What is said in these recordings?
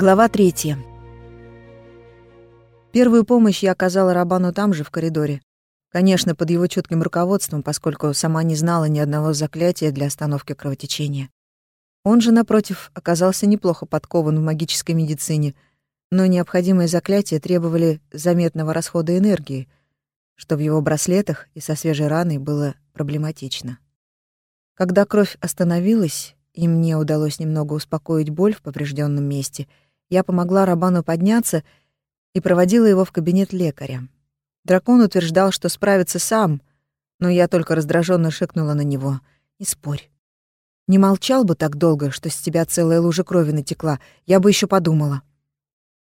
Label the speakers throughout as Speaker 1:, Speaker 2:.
Speaker 1: Глава третья. Первую помощь я оказала Рабану там же, в коридоре. Конечно, под его чутким руководством, поскольку сама не знала ни одного заклятия для остановки кровотечения. Он же, напротив, оказался неплохо подкован в магической медицине, но необходимые заклятия требовали заметного расхода энергии, что в его браслетах и со свежей раной было проблематично. Когда кровь остановилась, и мне удалось немного успокоить боль в поврежденном месте, я помогла Рабану подняться и проводила его в кабинет лекаря. Дракон утверждал, что справится сам, но я только раздраженно шикнула на него. «Не спорь. Не молчал бы так долго, что с тебя целая лужа крови натекла, я бы еще подумала.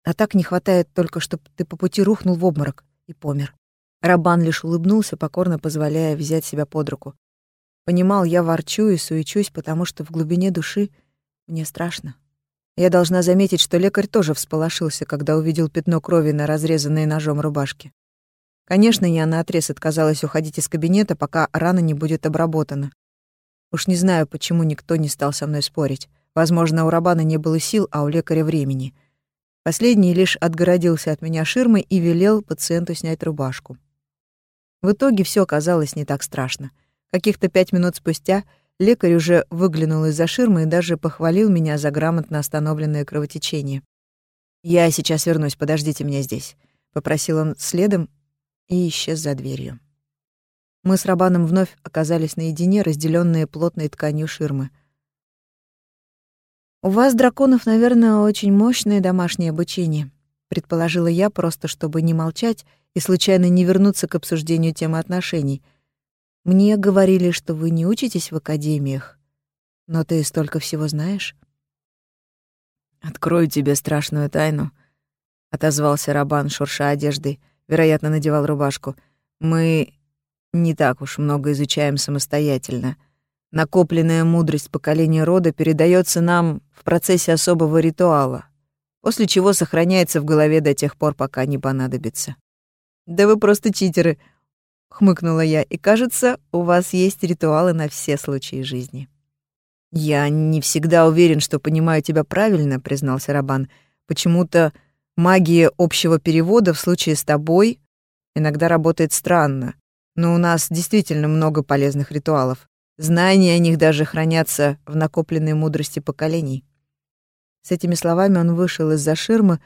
Speaker 1: А так не хватает только, чтобы ты по пути рухнул в обморок и помер». Рабан лишь улыбнулся, покорно позволяя взять себя под руку. Понимал, я ворчу и суечусь, потому что в глубине души мне страшно. Я должна заметить, что лекарь тоже всполошился, когда увидел пятно крови на разрезанной ножом рубашке. Конечно, я наотрез отказалась уходить из кабинета, пока рана не будет обработана. Уж не знаю, почему никто не стал со мной спорить. Возможно, у Рабана не было сил, а у лекаря времени. Последний лишь отгородился от меня ширмой и велел пациенту снять рубашку. В итоге все оказалось не так страшно. Каких-то пять минут спустя лекарь уже выглянул из-за ширмы и даже похвалил меня за грамотно остановленное кровотечение. «Я сейчас вернусь, подождите меня здесь», — попросил он следом и исчез за дверью. Мы с Рабаном вновь оказались наедине, разделенные плотной тканью ширмы. «У вас, драконов, наверное, очень мощное домашнее обучение», — предположила я, просто чтобы не молчать и случайно не вернуться к обсуждению темы отношений — мне говорили, что вы не учитесь в академиях, но ты столько всего знаешь.
Speaker 2: Открою тебе страшную тайну, отозвался Рабан, шурша одеждой, вероятно, надевал рубашку. Мы не так уж много изучаем самостоятельно. Накопленная мудрость поколения рода передается нам в процессе особого ритуала, после чего сохраняется в голове до тех пор, пока не понадобится.
Speaker 1: Да вы просто читеры, — хмыкнула я, — «и кажется, у вас есть ритуалы на все случаи жизни».
Speaker 2: «Я не всегда уверен, что понимаю тебя правильно», — признался Рабан. «Почему-то магия общего перевода в случае с тобой иногда работает странно, но у нас действительно много полезных ритуалов. Знания о них даже хранятся в накопленной мудрости поколений».
Speaker 1: С этими словами он вышел из-за ширмы,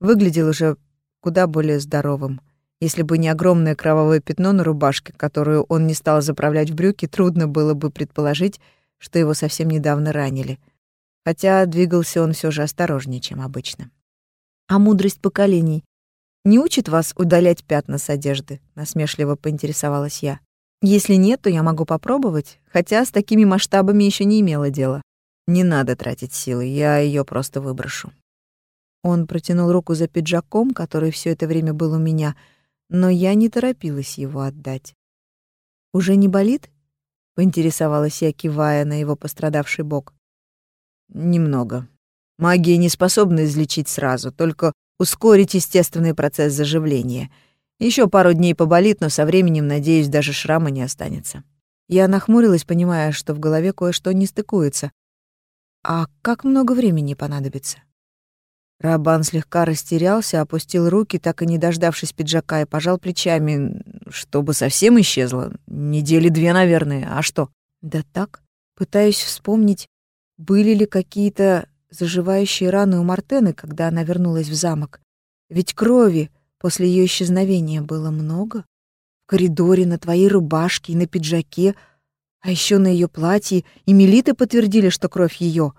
Speaker 1: выглядел уже куда более здоровым. Если бы не огромное кровавое пятно на рубашке, которую он не стал заправлять в брюки, трудно было бы предположить, что его совсем недавно ранили. Хотя двигался он все же осторожнее, чем обычно. «А мудрость поколений не учит вас удалять пятна с одежды?» — насмешливо поинтересовалась я. «Если нет, то я могу попробовать, хотя с такими масштабами еще не имела дела.
Speaker 2: Не надо тратить силы, я ее просто выброшу».
Speaker 1: Он протянул руку за пиджаком, который все это время был у меня — но я не торопилась его отдать. «Уже не болит?» — поинтересовалась я, кивая на его пострадавший бок.
Speaker 2: «Немного. Магия не способна излечить сразу, только ускорить естественный процесс заживления. Еще пару дней поболит, но со временем, надеюсь, даже шрама не останется».
Speaker 1: Я нахмурилась, понимая, что в голове кое-что не стыкуется. «А как много времени понадобится?» Рабан слегка растерялся, опустил руки, так и не дождавшись пиджака, и пожал плечами, чтобы совсем исчезло. Недели две, наверное. А что? Да так. Пытаюсь вспомнить, были ли какие-то заживающие раны у Мартены, когда она вернулась в замок. Ведь крови после ее исчезновения было много. В коридоре, на твоей рубашке и на пиджаке, а еще на ее платье, и милиты подтвердили, что кровь ее.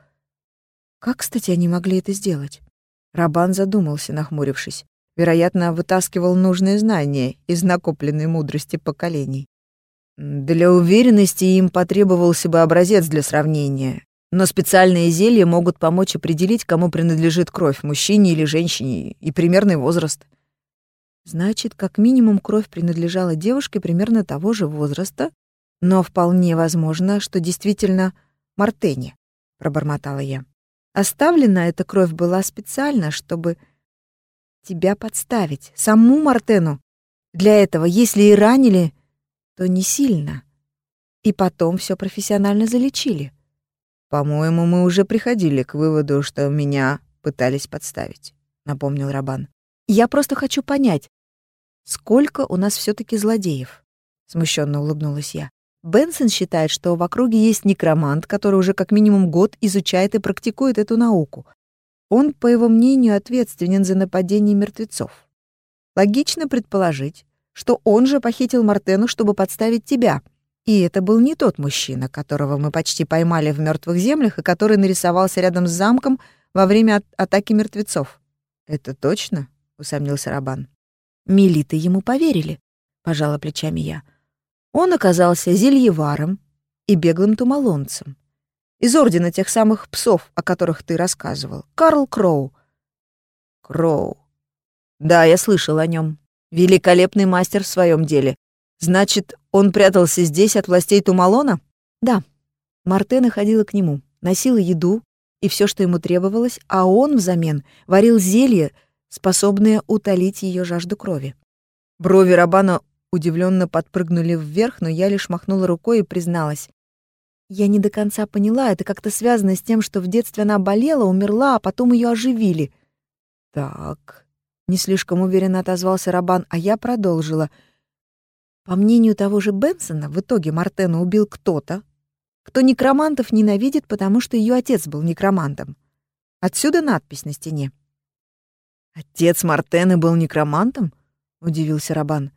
Speaker 1: Как, кстати, они могли это сделать? Рабан задумался, нахмурившись. Вероятно, вытаскивал нужные знания из накопленной мудрости поколений.
Speaker 2: Для уверенности им потребовался бы образец для сравнения. Но специальные зелья могут помочь определить, кому принадлежит кровь, мужчине или женщине, и примерный возраст.
Speaker 1: Значит, как минимум кровь принадлежала девушке примерно того же возраста, но вполне возможно, что действительно Мартене, пробормотала я. Оставлена эта кровь была специально, чтобы тебя подставить, саму Мартену. Для этого, если и ранили, то не сильно. И потом все профессионально залечили.
Speaker 2: По-моему, мы уже приходили к выводу, что меня пытались подставить, напомнил Рабан. Я просто хочу понять, сколько у нас все таки злодеев? Смущенно улыбнулась я. Бенсон считает, что в округе есть некромант, который уже как минимум год изучает и практикует эту науку. Он, по его мнению, ответственен за нападение мертвецов. Логично предположить, что он же похитил Мартену, чтобы подставить тебя. И это был не тот мужчина, которого мы почти поймали в мертвых землях и который нарисовался рядом с замком во время атаки мертвецов. «Это точно?» — усомнился Рабан. «Милиты ему поверили», — пожала плечами я. Он оказался зельеваром и беглым тумалонцем. Из ордена тех самых псов, о которых ты рассказывал. Карл Кроу. Кроу. Да, я слышал о нем. Великолепный мастер в своем деле. Значит, он прятался здесь от властей Тумалона? Да. Мартена ходила к нему, носила еду и все, что ему требовалось, а он взамен варил зелье, способное утолить ее жажду крови. Брови Рабана удивленно подпрыгнули вверх, но я лишь махнула рукой и призналась. Я не до конца поняла, это как-то связано с тем, что в детстве она болела, умерла, а потом ее оживили. Так, не слишком уверенно отозвался Рабан, а я продолжила. По мнению того же Бенсона, в итоге Мартена убил кто-то, кто некромантов ненавидит, потому что ее отец был некромантом. Отсюда надпись на стене. «Отец Мартены был некромантом?» — удивился Рабан.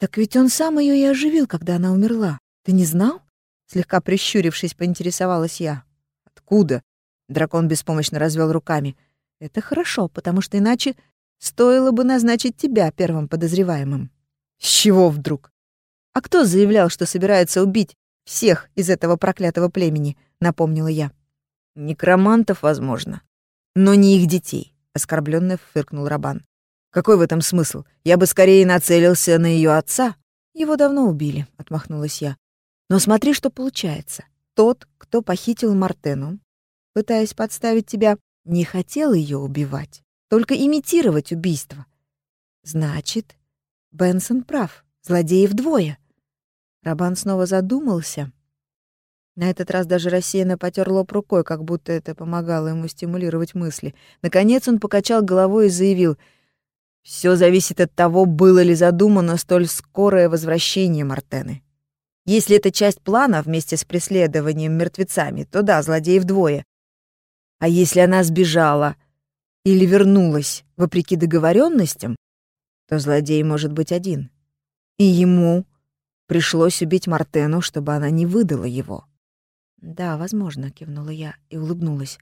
Speaker 2: Так ведь он сам ее и оживил, когда она умерла. Ты не знал? Слегка прищурившись, поинтересовалась я. Откуда? Дракон беспомощно развел руками. Это хорошо, потому что иначе стоило бы назначить тебя первым подозреваемым. С чего вдруг? А кто заявлял, что собирается убить всех из этого проклятого племени? Напомнила я. Некромантов, возможно, но не их детей, оскорбленно фыркнул Рабан. Какой в этом смысл? Я бы скорее нацелился на ее отца. Его давно убили, отмахнулась я. Но смотри, что получается. Тот, кто похитил Мартену, пытаясь подставить тебя, не хотел ее убивать, только имитировать убийство. Значит, Бенсон прав. Злодеев двое. Рабан снова задумался. На этот раз даже рассеянно потер лоб рукой, как будто это помогало ему стимулировать мысли. Наконец он покачал головой и заявил — все зависит от того, было ли задумано столь скорое возвращение Мартены. Если это часть плана вместе с преследованием мертвецами, то да, злодеев двое. А если она сбежала или вернулась вопреки договоренностям, то злодей может быть один. И ему пришлось убить Мартену, чтобы она не выдала его. «Да, возможно», — кивнула я и улыбнулась.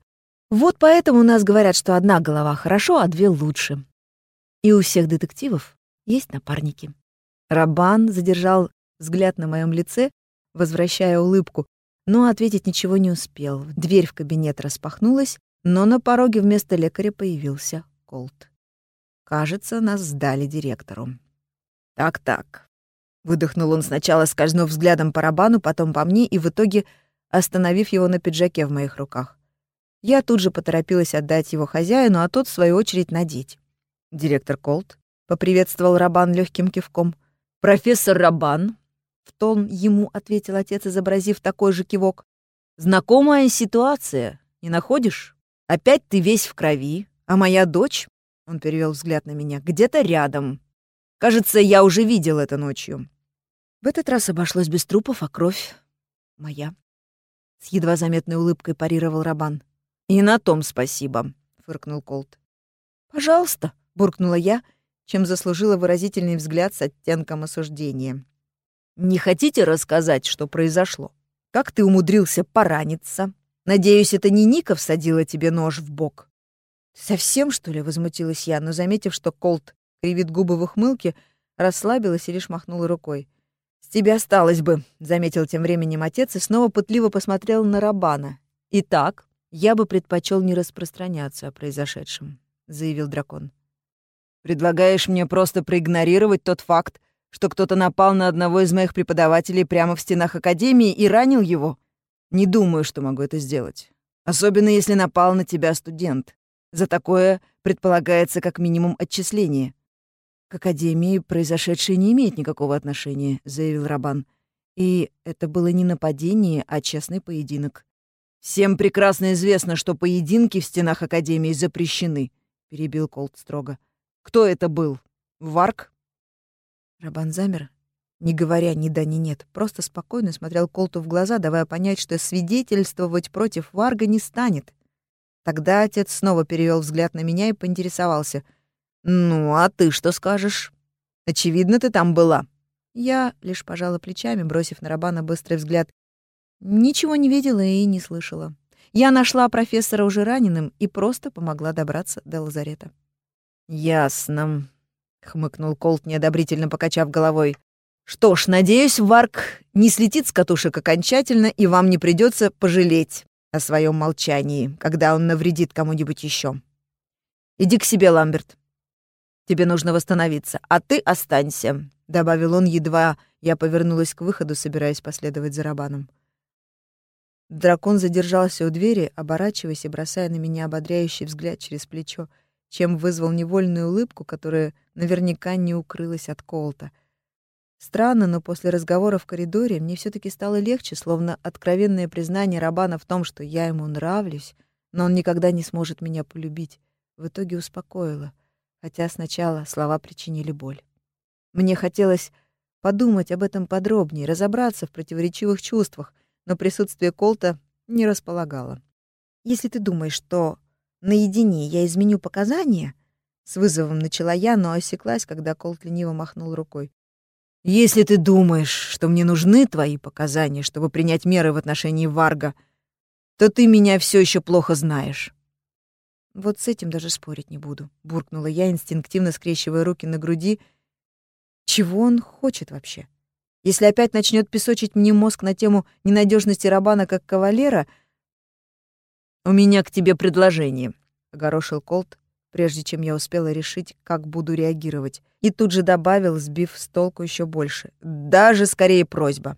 Speaker 2: «Вот поэтому у нас говорят, что одна голова хорошо, а две лучше. И у всех детективов есть напарники. Рабан задержал взгляд на моем лице, возвращая улыбку, но ответить ничего не успел. Дверь в кабинет распахнулась, но на пороге вместо лекаря появился Колт. Кажется, нас сдали директору. «Так-так», — выдохнул он сначала, скользнув взглядом по Рабану, потом по мне и в итоге остановив его на пиджаке в моих руках. Я тут же поторопилась отдать его хозяину, а тот, в свою очередь, надеть. Директор Колт поприветствовал Рабан легким кивком. Профессор Рабан, в тон ему ответил отец, изобразив такой же кивок. Знакомая ситуация, не находишь? Опять ты весь в крови, а моя дочь, он перевел взгляд на меня, где-то рядом. Кажется, я уже видел это ночью. В этот раз обошлось без трупов, а кровь моя. С едва заметной улыбкой парировал Рабан. «И на том спасибо», — фыркнул Колт. «Пожалуйста», буркнула я, чем заслужила выразительный взгляд с оттенком осуждения. «Не хотите рассказать, что произошло? Как ты умудрился пораниться? Надеюсь, это не Ника всадила тебе нож в бок?» «Совсем, что ли?» — возмутилась я, но, заметив, что Колт кривит губы в ухмылке, расслабилась и лишь махнула рукой. «С тебя осталось бы», — заметил тем временем отец и снова пытливо посмотрел на Рабана. «Итак, я бы предпочел не распространяться о произошедшем», — заявил дракон. Предлагаешь мне просто проигнорировать тот факт, что кто-то напал на одного из моих преподавателей прямо в стенах Академии и ранил его? Не думаю, что могу это сделать. Особенно если напал на тебя студент. За такое предполагается как минимум отчисление. «К Академии произошедшее не имеет никакого отношения», — заявил Рабан. «И это было не нападение, а честный поединок. «Всем прекрасно известно, что поединки в стенах Академии запрещены», — перебил Колт строго. «Кто это был? Варк?»
Speaker 1: Рабан замер, не говоря ни да, ни нет, просто спокойно смотрел Колту в глаза, давая понять, что свидетельствовать против Варга не станет. Тогда отец снова перевел взгляд на меня и поинтересовался. «Ну, а ты что скажешь? Очевидно, ты там была». Я лишь пожала плечами, бросив на Рабана быстрый взгляд. Ничего не видела и не слышала. Я нашла профессора уже раненым и просто помогла добраться до лазарета.
Speaker 2: «Ясно», — хмыкнул Колт, неодобрительно покачав головой. «Что ж, надеюсь, Варк не слетит с катушек окончательно, и вам не придется пожалеть о своем молчании, когда он навредит кому-нибудь еще. Иди к себе, Ламберт. Тебе нужно восстановиться, а ты останься», — добавил он, едва я повернулась к выходу, собираясь последовать за Рабаном. Дракон задержался у двери, оборачиваясь и бросая на меня ободряющий взгляд через плечо, чем вызвал невольную улыбку, которая наверняка не укрылась от Колта. Странно, но после разговора в коридоре мне все таки стало легче, словно откровенное признание Рабана в том, что я ему нравлюсь, но он никогда не сможет меня полюбить, в итоге успокоило, хотя сначала слова причинили боль. Мне хотелось подумать об этом подробнее, разобраться в противоречивых чувствах, но присутствие Колта не располагало. «Если ты думаешь, что наедине я изменю показания...» С вызовом начала я, но осеклась, когда Колт лениво махнул рукой. «Если ты думаешь, что мне нужны твои показания, чтобы принять меры в отношении Варга, то ты меня все еще плохо знаешь».
Speaker 1: «Вот с этим даже спорить не буду», — буркнула я, инстинктивно скрещивая руки на груди. «Чего он хочет вообще?» Если опять начнет песочить мне мозг на тему ненадежности Рабана как кавалера...
Speaker 2: «У меня к тебе предложение», — огорошил Колт, прежде чем я успела решить, как буду реагировать, и тут же добавил, сбив с толку еще больше. «Даже скорее просьба».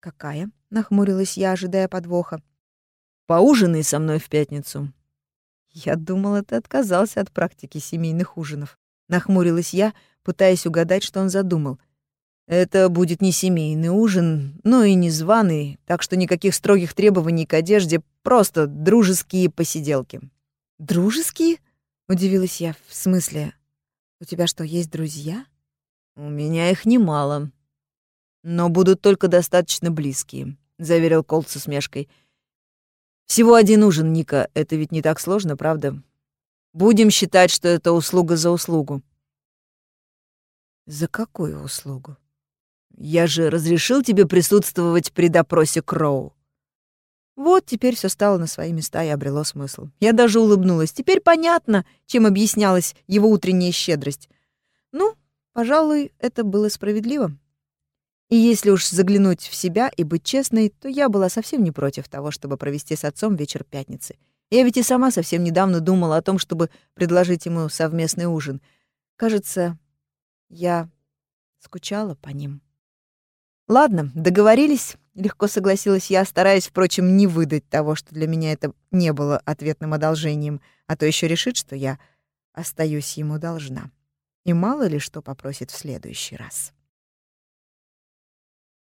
Speaker 1: «Какая?» — нахмурилась я, ожидая подвоха.
Speaker 2: «Поужинай со мной в пятницу».
Speaker 1: «Я думала, ты отказался от практики семейных ужинов». Нахмурилась я, пытаясь угадать, что он задумал.
Speaker 2: Это будет не семейный ужин, но и не званый, так что никаких строгих требований к одежде, просто дружеские посиделки.
Speaker 1: Дружеские? Удивилась я. В смысле? У тебя что, есть друзья?
Speaker 2: У меня их немало. Но будут только достаточно близкие, заверил Колт с усмешкой. Всего один ужин, Ника. Это ведь не так сложно, правда? Будем считать, что это услуга за услугу.
Speaker 1: За какую услугу?
Speaker 2: Я же разрешил тебе присутствовать при допросе Кроу.
Speaker 1: Вот теперь все стало на свои места и обрело смысл. Я даже улыбнулась. Теперь понятно, чем объяснялась его утренняя щедрость. Ну, пожалуй, это было справедливо. И если уж заглянуть в себя и быть честной, то я была совсем не против того, чтобы провести с отцом вечер пятницы. Я ведь и сама совсем недавно думала о том, чтобы предложить ему совместный ужин. Кажется, я скучала по ним. «Ладно, договорились», — легко согласилась я, стараясь, впрочем, не выдать того, что для меня это не было ответным одолжением, а то еще решит, что я остаюсь ему должна. И мало ли что попросит в следующий раз.